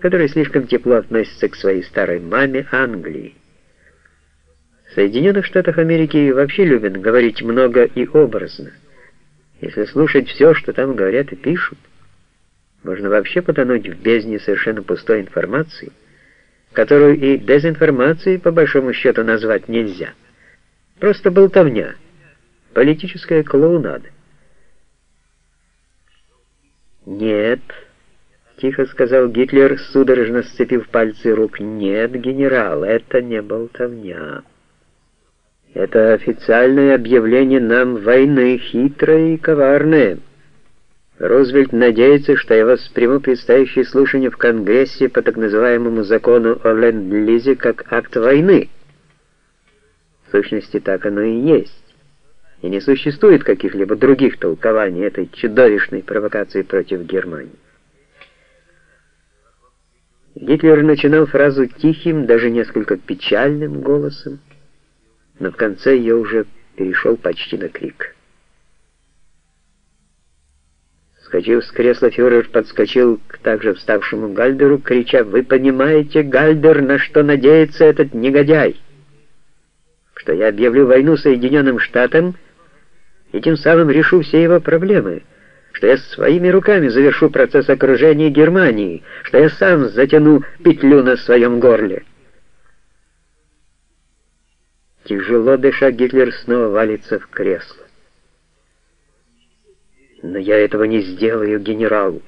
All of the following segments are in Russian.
который слишком тепло относится к своей старой маме Англии. В Соединенных Штатах Америки вообще любят говорить много и образно. Если слушать все, что там говорят и пишут, можно вообще потонуть в бездне совершенно пустой информации, которую и дезинформацией по большому счету назвать нельзя. Просто болтовня, политическая клоунада. «Нет», — тихо сказал Гитлер, судорожно сцепив пальцы рук, — «нет, генерал, это не болтовня». Это официальное объявление нам войны, хитрое и коварное. Рузвельт надеется, что я восприму предстоящее слушание в Конгрессе по так называемому закону о ленд-лизе как акт войны. В сущности, так оно и есть. И не существует каких-либо других толкований этой чудовищной провокации против Германии. Гитлер начинал фразу тихим, даже несколько печальным голосом, но в конце ее уже перешел почти на крик. Вскочив с кресла, фюрер подскочил к также вставшему Гальдеру, крича «Вы понимаете, Гальдер, на что надеется этот негодяй? Что я объявлю войну Соединенным Штатам и тем самым решу все его проблемы, что я своими руками завершу процесс окружения Германии, что я сам затяну петлю на своем горле». Тяжело дыша, Гитлер снова валится в кресло. Но я этого не сделаю, генерал.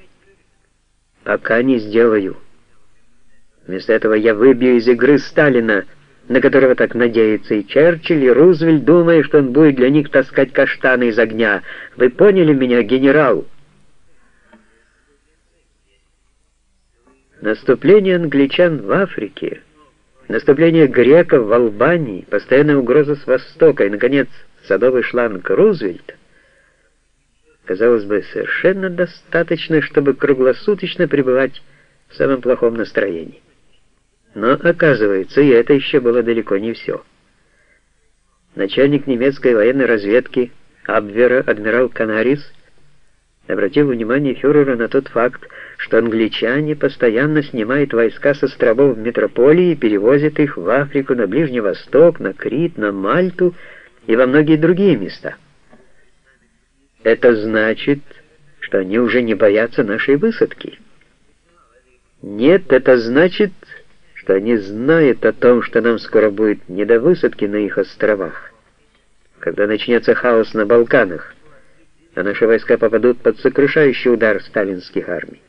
Пока не сделаю. Вместо этого я выбью из игры Сталина, на которого так надеется и Черчилль, и Рузвельт, думая, что он будет для них таскать каштаны из огня. Вы поняли меня, генерал? Наступление англичан в Африке — Наступление греков в Албании, постоянная угроза с востока и, наконец, садовый шланг Рузвельта, казалось бы, совершенно достаточно, чтобы круглосуточно пребывать в самом плохом настроении. Но, оказывается, и это еще было далеко не все. Начальник немецкой военной разведки Абвера адмирал Канарис обратил внимание фюрера на тот факт, что англичане постоянно снимают войска с островов метрополии и перевозят их в Африку, на Ближний Восток, на Крит, на Мальту и во многие другие места. Это значит, что они уже не боятся нашей высадки. Нет, это значит, что они знают о том, что нам скоро будет не до высадки на их островах, когда начнется хаос на Балканах, а наши войска попадут под сокрушающий удар сталинских армий.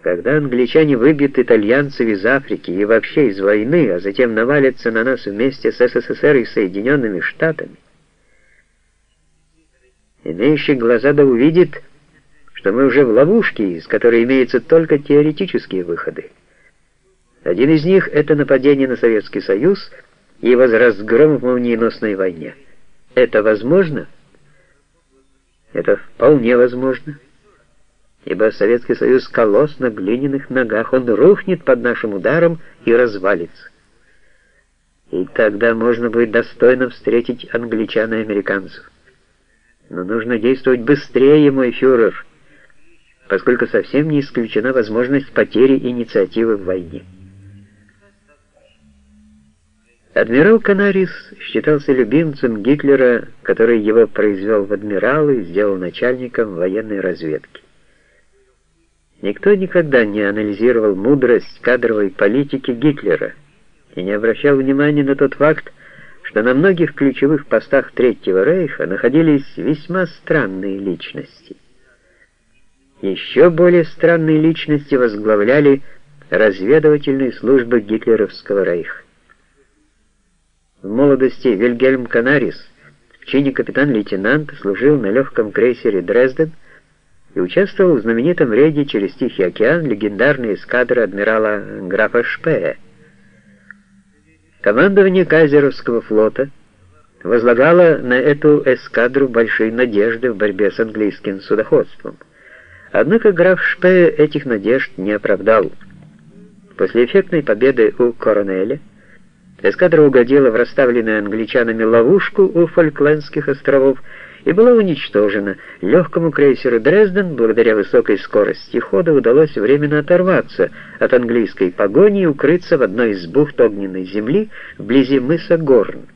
Когда англичане выбьют итальянцев из Африки и вообще из войны, а затем навалятся на нас вместе с СССР и Соединенными Штатами, имеющий глаза да увидит, что мы уже в ловушке, из которой имеются только теоретические выходы. Один из них — это нападение на Советский Союз и его разгром в молниеносной войне. Это возможно? Это вполне возможно ибо Советский Союз колосс на глиняных ногах, он рухнет под нашим ударом и развалится. И тогда можно будет достойно встретить англичан и американцев. Но нужно действовать быстрее, мой фюрер, поскольку совсем не исключена возможность потери инициативы в войне. Адмирал Канарис считался любимцем Гитлера, который его произвел в адмиралы и сделал начальником военной разведки. Никто никогда не анализировал мудрость кадровой политики Гитлера и не обращал внимания на тот факт, что на многих ключевых постах Третьего Рейха находились весьма странные личности. Еще более странные личности возглавляли разведывательные службы гитлеровского рейха. В молодости Вильгельм Канарис в чине капитан-лейтенант служил на легком крейсере «Дрезден», и участвовал в знаменитом рейде через Тихий океан легендарной эскадры адмирала графа Шпея. Командование Кайзеровского флота возлагало на эту эскадру большие надежды в борьбе с английским судоходством. Однако граф Шпея этих надежд не оправдал. После эффектной победы у Коронеля эскадра угодила в расставленную англичанами ловушку у Фолклендских островов и была уничтожена. Легкому крейсеру «Дрезден» благодаря высокой скорости хода удалось временно оторваться от английской погони и укрыться в одной из бухт огненной земли вблизи мыса Горн.